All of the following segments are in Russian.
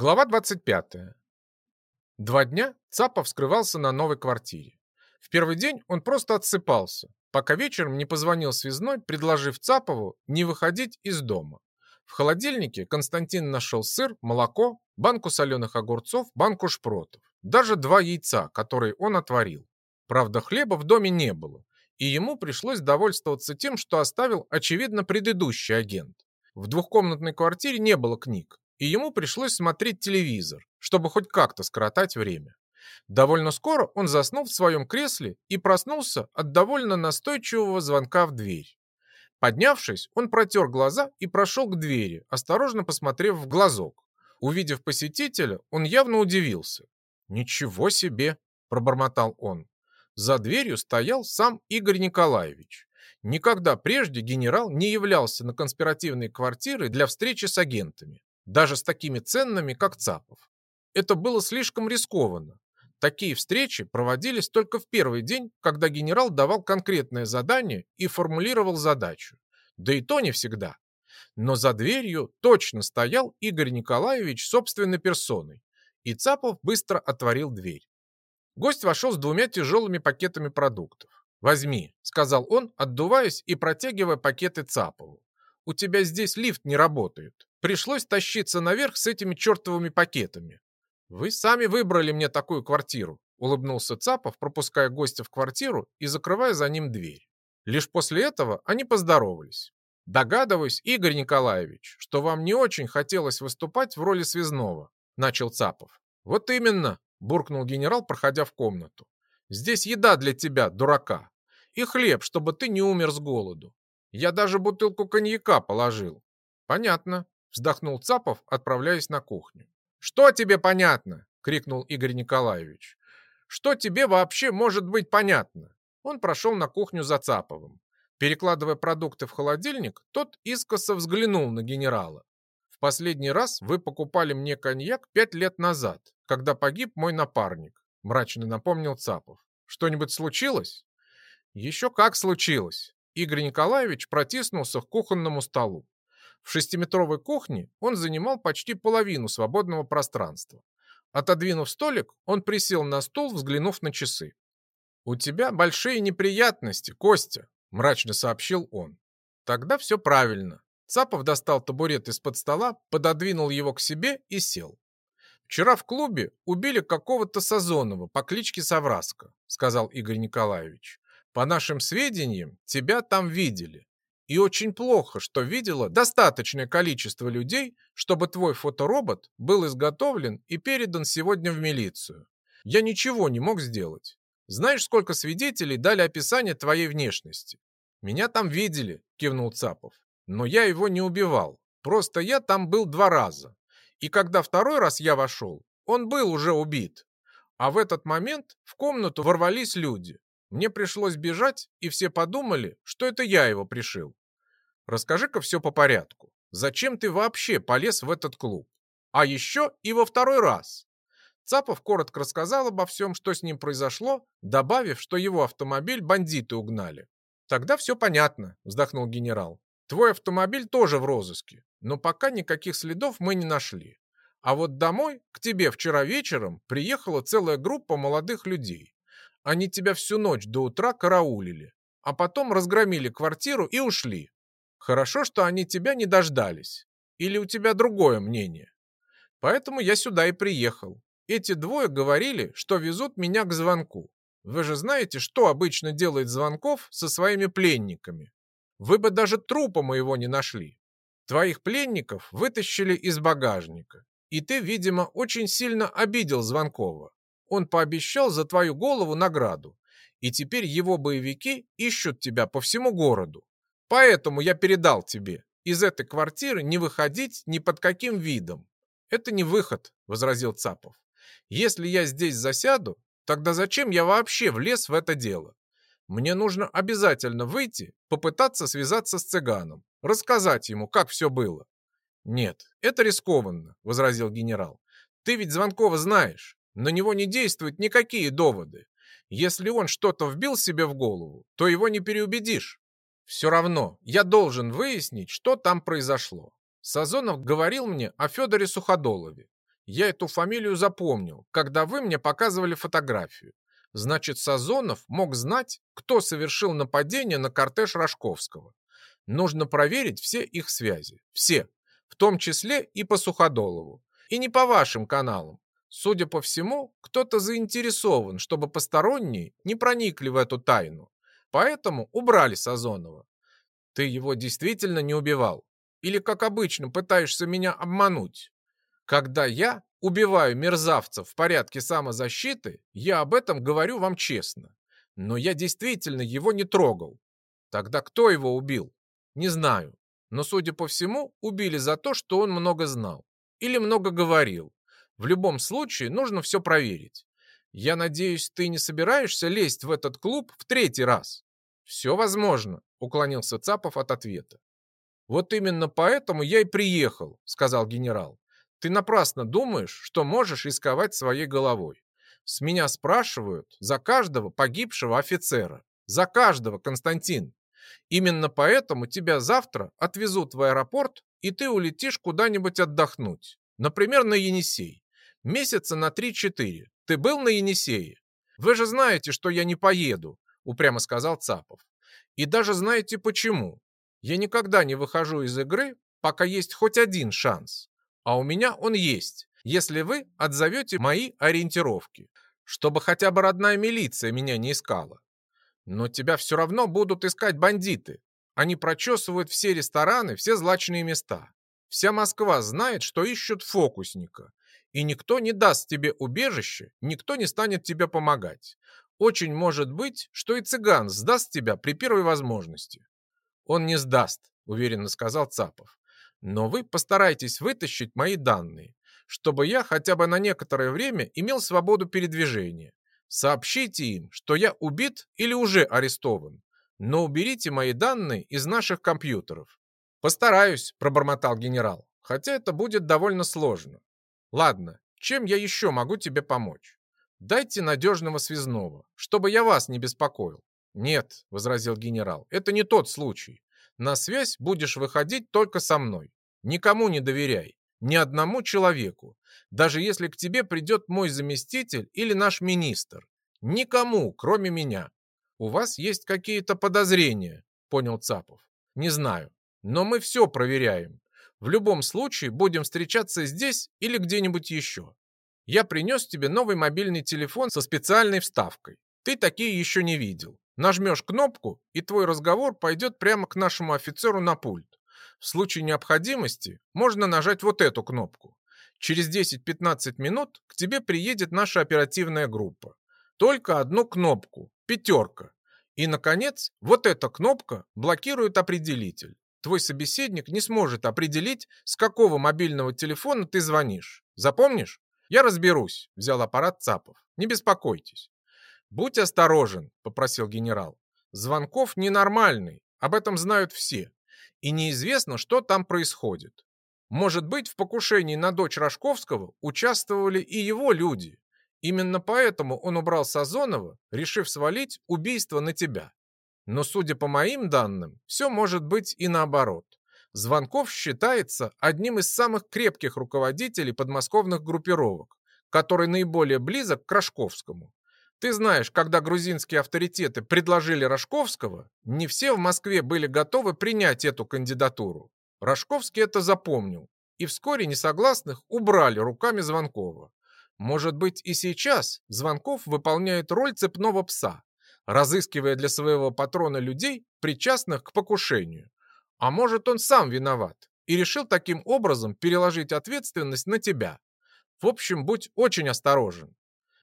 Глава 25. Два дня Цапов скрывался на новой квартире. В первый день он просто отсыпался, пока вечером не позвонил связной, предложив Цапову не выходить из дома. В холодильнике Константин нашел сыр, молоко, банку соленых огурцов, банку шпротов, даже два яйца, которые он отварил. Правда, хлеба в доме не было, и ему пришлось довольствоваться тем, что оставил, очевидно, предыдущий агент. В двухкомнатной квартире не было книг, и ему пришлось смотреть телевизор, чтобы хоть как-то скоротать время. Довольно скоро он заснул в своем кресле и проснулся от довольно настойчивого звонка в дверь. Поднявшись, он протер глаза и прошел к двери, осторожно посмотрев в глазок. Увидев посетителя, он явно удивился. «Ничего себе!» – пробормотал он. За дверью стоял сам Игорь Николаевич. Никогда прежде генерал не являлся на конспиративной квартиры для встречи с агентами, даже с такими ценными, как Цапов. Это было слишком рискованно. Такие встречи проводились только в первый день, когда генерал давал конкретное задание и формулировал задачу. Да и то не всегда. Но за дверью точно стоял Игорь Николаевич собственной персоной, и Цапов быстро отворил дверь. Гость вошел с двумя тяжелыми пакетами продуктов. «Возьми», — сказал он, отдуваясь и протягивая пакеты Цапову. «У тебя здесь лифт не работает. Пришлось тащиться наверх с этими чертовыми пакетами. Вы сами выбрали мне такую квартиру», — улыбнулся Цапов, пропуская гостя в квартиру и закрывая за ним дверь. Лишь после этого они поздоровались. «Догадываюсь, Игорь Николаевич, что вам не очень хотелось выступать в роли связного», — начал Цапов. «Вот именно», — буркнул генерал, проходя в комнату. Здесь еда для тебя, дурака. И хлеб, чтобы ты не умер с голоду. Я даже бутылку коньяка положил. Понятно, вздохнул Цапов, отправляясь на кухню. Что тебе понятно? крикнул Игорь Николаевич. Что тебе вообще может быть понятно? Он прошел на кухню за Цаповым. Перекладывая продукты в холодильник, тот искоса взглянул на генерала. В последний раз вы покупали мне коньяк пять лет назад, когда погиб мой напарник мрачно напомнил Цапов. Что-нибудь случилось? Еще как случилось. Игорь Николаевич протиснулся к кухонному столу. В шестиметровой кухне он занимал почти половину свободного пространства. Отодвинув столик, он присел на стул, взглянув на часы. «У тебя большие неприятности, Костя», – мрачно сообщил он. «Тогда все правильно». Цапов достал табурет из-под стола, пододвинул его к себе и сел. «Вчера в клубе убили какого-то Сазонова по кличке Савраска», сказал Игорь Николаевич. «По нашим сведениям, тебя там видели. И очень плохо, что видело достаточное количество людей, чтобы твой фоторобот был изготовлен и передан сегодня в милицию. Я ничего не мог сделать. Знаешь, сколько свидетелей дали описание твоей внешности? Меня там видели, кивнул Цапов. Но я его не убивал. Просто я там был два раза. И когда второй раз я вошел, он был уже убит. А в этот момент в комнату ворвались люди. Мне пришлось бежать, и все подумали, что это я его пришил. Расскажи-ка все по порядку. Зачем ты вообще полез в этот клуб? А еще и во второй раз. Цапов коротко рассказал обо всем, что с ним произошло, добавив, что его автомобиль бандиты угнали. «Тогда все понятно», — вздохнул генерал. «Твой автомобиль тоже в розыске но пока никаких следов мы не нашли. А вот домой, к тебе вчера вечером, приехала целая группа молодых людей. Они тебя всю ночь до утра караулили, а потом разгромили квартиру и ушли. Хорошо, что они тебя не дождались. Или у тебя другое мнение? Поэтому я сюда и приехал. Эти двое говорили, что везут меня к звонку. Вы же знаете, что обычно делает звонков со своими пленниками. Вы бы даже трупа моего не нашли. Твоих пленников вытащили из багажника, и ты, видимо, очень сильно обидел Звонкова. Он пообещал за твою голову награду, и теперь его боевики ищут тебя по всему городу. Поэтому я передал тебе из этой квартиры не выходить ни под каким видом. Это не выход, возразил Цапов. Если я здесь засяду, тогда зачем я вообще влез в это дело? Мне нужно обязательно выйти, попытаться связаться с цыганом рассказать ему, как все было. «Нет, это рискованно», — возразил генерал. «Ты ведь Звонкова знаешь. На него не действуют никакие доводы. Если он что-то вбил себе в голову, то его не переубедишь. Все равно я должен выяснить, что там произошло. Сазонов говорил мне о Федоре Суходолове. Я эту фамилию запомнил, когда вы мне показывали фотографию. Значит, Сазонов мог знать, кто совершил нападение на кортеж Рожковского. Нужно проверить все их связи. Все. В том числе и по Суходолову. И не по вашим каналам. Судя по всему, кто-то заинтересован, чтобы посторонние не проникли в эту тайну. Поэтому убрали Сазонова. Ты его действительно не убивал? Или, как обычно, пытаешься меня обмануть? Когда я убиваю мерзавцев в порядке самозащиты, я об этом говорю вам честно. Но я действительно его не трогал. Тогда кто его убил? Не знаю. Но, судя по всему, убили за то, что он много знал. Или много говорил. В любом случае, нужно все проверить. Я надеюсь, ты не собираешься лезть в этот клуб в третий раз? Все возможно, уклонился Цапов от ответа. Вот именно поэтому я и приехал, сказал генерал. Ты напрасно думаешь, что можешь рисковать своей головой. С меня спрашивают за каждого погибшего офицера. За каждого, Константин. Именно поэтому тебя завтра отвезут в аэропорт, и ты улетишь куда-нибудь отдохнуть. Например, на Енисей. Месяца на 3-4. Ты был на Енисее? Вы же знаете, что я не поеду, упрямо сказал Цапов. И даже знаете почему. Я никогда не выхожу из игры, пока есть хоть один шанс. А у меня он есть, если вы отзовете мои ориентировки, чтобы хотя бы родная милиция меня не искала. Но тебя все равно будут искать бандиты. Они прочесывают все рестораны, все злачные места. Вся Москва знает, что ищут фокусника. И никто не даст тебе убежище, никто не станет тебе помогать. Очень может быть, что и цыган сдаст тебя при первой возможности. Он не сдаст, уверенно сказал Цапов. Но вы постарайтесь вытащить мои данные, чтобы я хотя бы на некоторое время имел свободу передвижения. Сообщите им, что я убит или уже арестован, но уберите мои данные из наших компьютеров. Постараюсь, пробормотал генерал, хотя это будет довольно сложно. Ладно, чем я еще могу тебе помочь? Дайте надежного связного, чтобы я вас не беспокоил. Нет, возразил генерал, это не тот случай. На связь будешь выходить только со мной. Никому не доверяй, ни одному человеку, даже если к тебе придет мой заместитель или наш министр. Никому, кроме меня. У вас есть какие-то подозрения, понял Цапов. Не знаю, но мы все проверяем. В любом случае будем встречаться здесь или где-нибудь еще. Я принес тебе новый мобильный телефон со специальной вставкой. Ты такие еще не видел. Нажмешь кнопку, и твой разговор пойдет прямо к нашему офицеру на пульт. В случае необходимости можно нажать вот эту кнопку. Через 10-15 минут к тебе приедет наша оперативная группа. Только одну кнопку, пятерка. И, наконец, вот эта кнопка блокирует определитель. Твой собеседник не сможет определить, с какого мобильного телефона ты звонишь. Запомнишь? Я разберусь, взял аппарат Цапов. Не беспокойтесь. «Будь осторожен», — попросил генерал. «Звонков ненормальный, об этом знают все, и неизвестно, что там происходит. Может быть, в покушении на дочь Рожковского участвовали и его люди. Именно поэтому он убрал Сазонова, решив свалить убийство на тебя. Но, судя по моим данным, все может быть и наоборот. Звонков считается одним из самых крепких руководителей подмосковных группировок, который наиболее близок к Рожковскому. Ты знаешь, когда грузинские авторитеты предложили Рожковского, не все в Москве были готовы принять эту кандидатуру. Рожковский это запомнил, и вскоре несогласных убрали руками Звонкова. Может быть и сейчас Звонков выполняет роль цепного пса, разыскивая для своего патрона людей, причастных к покушению. А может он сам виноват и решил таким образом переложить ответственность на тебя. В общем, будь очень осторожен.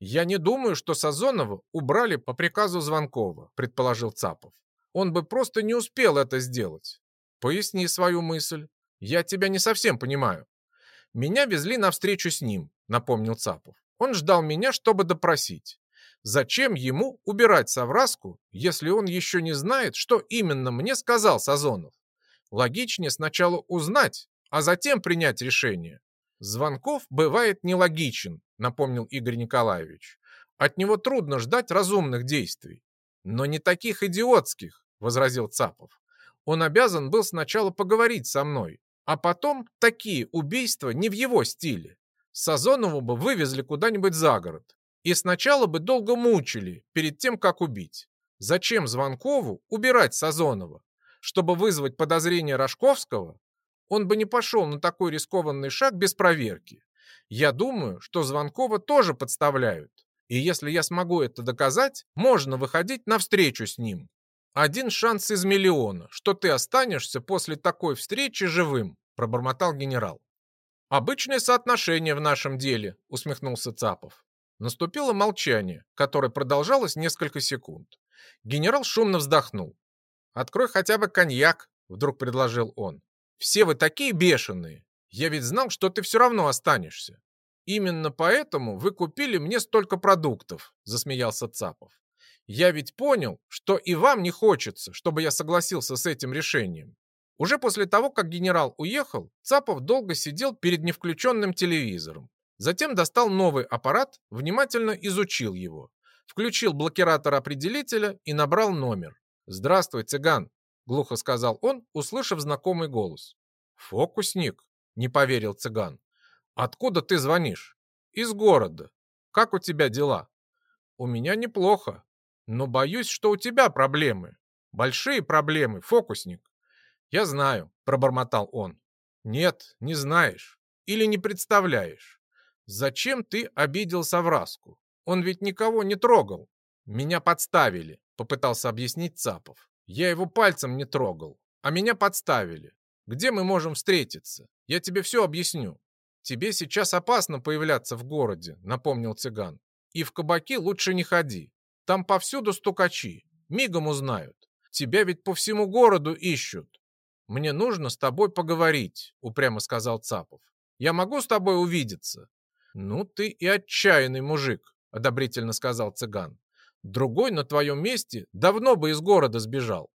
«Я не думаю, что Сазонова убрали по приказу Звонкова», предположил Цапов. «Он бы просто не успел это сделать». «Поясни свою мысль. Я тебя не совсем понимаю». «Меня везли навстречу с ним», напомнил Цапов. «Он ждал меня, чтобы допросить. Зачем ему убирать совраску, если он еще не знает, что именно мне сказал Сазонов? Логичнее сначала узнать, а затем принять решение. Звонков бывает нелогичен, напомнил Игорь Николаевич. От него трудно ждать разумных действий. Но не таких идиотских, возразил Цапов. Он обязан был сначала поговорить со мной, а потом такие убийства не в его стиле. Сазонова бы вывезли куда-нибудь за город. И сначала бы долго мучили перед тем, как убить. Зачем Звонкову убирать Сазонова? Чтобы вызвать подозрение Рожковского? Он бы не пошел на такой рискованный шаг без проверки. Я думаю, что Звонкова тоже подставляют. И если я смогу это доказать, можно выходить навстречу с ним. Один шанс из миллиона, что ты останешься после такой встречи живым, пробормотал генерал. Обычное соотношение в нашем деле, усмехнулся Цапов. Наступило молчание, которое продолжалось несколько секунд. Генерал шумно вздохнул. «Открой хотя бы коньяк», — вдруг предложил он. «Все вы такие бешеные. Я ведь знал, что ты все равно останешься. Именно поэтому вы купили мне столько продуктов», — засмеялся Цапов. «Я ведь понял, что и вам не хочется, чтобы я согласился с этим решением. Уже после того, как генерал уехал, Цапов долго сидел перед невключенным телевизором. Затем достал новый аппарат, внимательно изучил его. Включил блокиратор определителя и набрал номер. «Здравствуй, цыган», — глухо сказал он, услышав знакомый голос. «Фокусник?» — не поверил цыган. «Откуда ты звонишь?» «Из города. Как у тебя дела?» «У меня неплохо, но боюсь, что у тебя проблемы. Большие проблемы, фокусник». «Я знаю», — пробормотал он. «Нет, не знаешь. Или не представляешь. Зачем ты обидел Савраску? Он ведь никого не трогал. Меня подставили, попытался объяснить Цапов. Я его пальцем не трогал, а меня подставили. Где мы можем встретиться? Я тебе все объясню. Тебе сейчас опасно появляться в городе, напомнил цыган. И в кабаки лучше не ходи. Там повсюду стукачи. Мигом узнают. Тебя ведь по всему городу ищут. Мне нужно с тобой поговорить, упрямо сказал Цапов. Я могу с тобой увидеться? Ну ты и отчаянный мужик, одобрительно сказал цыган. Другой на твоем месте давно бы из города сбежал.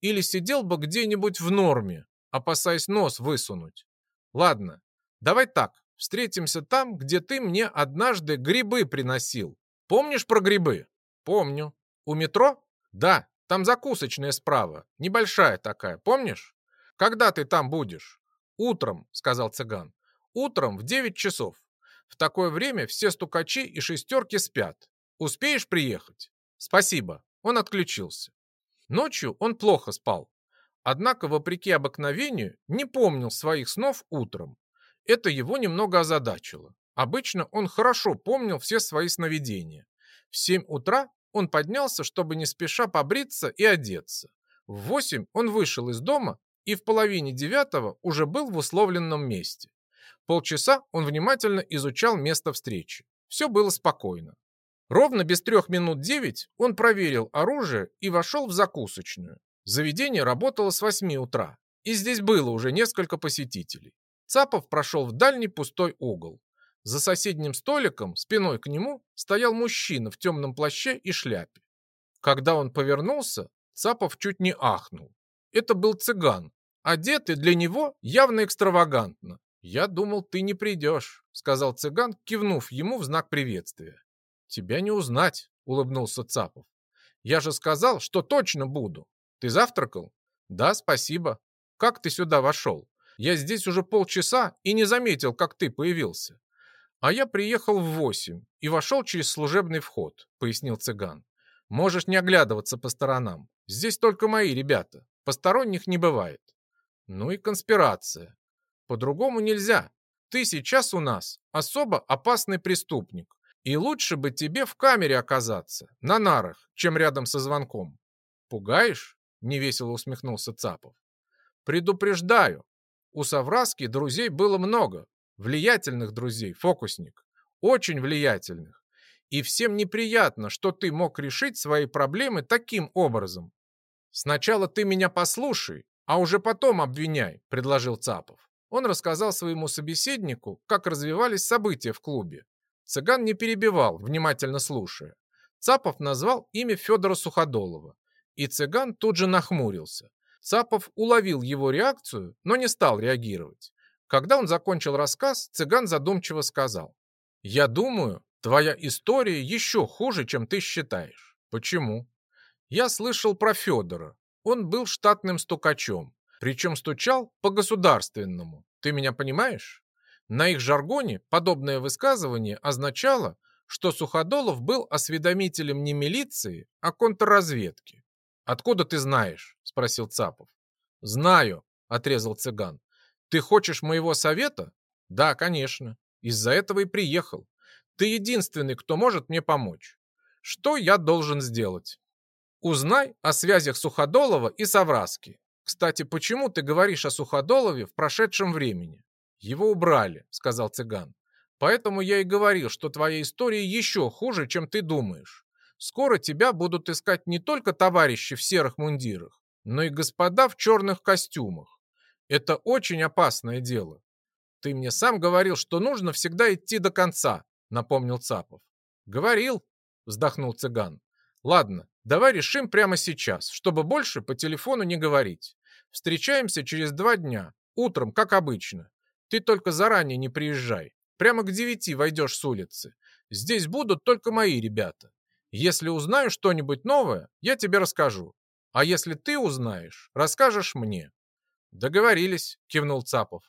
Или сидел бы где-нибудь в норме, опасаясь нос высунуть. Ладно, давай так, встретимся там, где ты мне однажды грибы приносил. Помнишь про грибы? Помню. У метро? Да, там закусочная справа, небольшая такая, помнишь? Когда ты там будешь? Утром, сказал цыган. Утром в девять часов. В такое время все стукачи и шестерки спят. Успеешь приехать? Спасибо. Он отключился. Ночью он плохо спал. Однако, вопреки обыкновению, не помнил своих снов утром. Это его немного озадачило. Обычно он хорошо помнил все свои сновидения. В 7 утра он поднялся, чтобы не спеша побриться и одеться. В 8 он вышел из дома и в половине девятого уже был в условленном месте. Полчаса он внимательно изучал место встречи. Все было спокойно. Ровно без трех минут девять он проверил оружие и вошел в закусочную. Заведение работало с восьми утра, и здесь было уже несколько посетителей. Цапов прошел в дальний пустой угол. За соседним столиком, спиной к нему, стоял мужчина в темном плаще и шляпе. Когда он повернулся, Цапов чуть не ахнул. Это был цыган, одетый для него явно экстравагантно, «Я думал, ты не придешь», — сказал цыган, кивнув ему в знак приветствия. «Тебя не узнать», — улыбнулся Цапов. «Я же сказал, что точно буду. Ты завтракал?» «Да, спасибо. Как ты сюда вошел? Я здесь уже полчаса и не заметил, как ты появился». «А я приехал в восемь и вошел через служебный вход», — пояснил цыган. «Можешь не оглядываться по сторонам. Здесь только мои ребята. Посторонних не бывает». «Ну и конспирация. По-другому нельзя. Ты сейчас у нас особо опасный преступник. И лучше бы тебе в камере оказаться, на нарах, чем рядом со звонком. Пугаешь? Невесело усмехнулся Цапов. Предупреждаю. У Савраски друзей было много. Влиятельных друзей, фокусник. Очень влиятельных. И всем неприятно, что ты мог решить свои проблемы таким образом. Сначала ты меня послушай, а уже потом обвиняй, предложил Цапов. Он рассказал своему собеседнику, как развивались события в клубе. Цыган не перебивал, внимательно слушая. Цапов назвал имя Федора Суходолова. И цыган тут же нахмурился. Цапов уловил его реакцию, но не стал реагировать. Когда он закончил рассказ, цыган задумчиво сказал. «Я думаю, твоя история еще хуже, чем ты считаешь. Почему?» «Я слышал про Федора. Он был штатным стукачом. Причем стучал по-государственному. Ты меня понимаешь? На их жаргоне подобное высказывание означало, что Суходолов был осведомителем не милиции, а контрразведки. «Откуда ты знаешь?» – спросил Цапов. «Знаю», – отрезал цыган. «Ты хочешь моего совета?» «Да, конечно. Из-за этого и приехал. Ты единственный, кто может мне помочь. Что я должен сделать?» «Узнай о связях Суходолова и Савраски. Кстати, почему ты говоришь о Суходолове в прошедшем времени?» «Его убрали», — сказал цыган. «Поэтому я и говорил, что твоя история еще хуже, чем ты думаешь. Скоро тебя будут искать не только товарищи в серых мундирах, но и господа в черных костюмах. Это очень опасное дело. Ты мне сам говорил, что нужно всегда идти до конца, напомнил Цапов. Говорил, вздохнул цыган. Ладно, давай решим прямо сейчас, чтобы больше по телефону не говорить. Встречаемся через два дня, утром, как обычно. Ты только заранее не приезжай. Прямо к девяти войдешь с улицы. Здесь будут только мои ребята. Если узнаю что-нибудь новое, я тебе расскажу. А если ты узнаешь, расскажешь мне. Договорились, кивнул Цапов.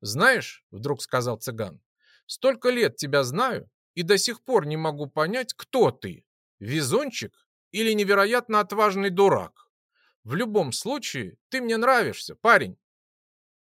Знаешь, вдруг сказал цыган, столько лет тебя знаю и до сих пор не могу понять, кто ты. Везунчик или невероятно отважный дурак? В любом случае, ты мне нравишься, парень.